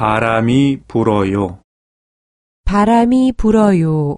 바람이 불어요. 바람이 불어요.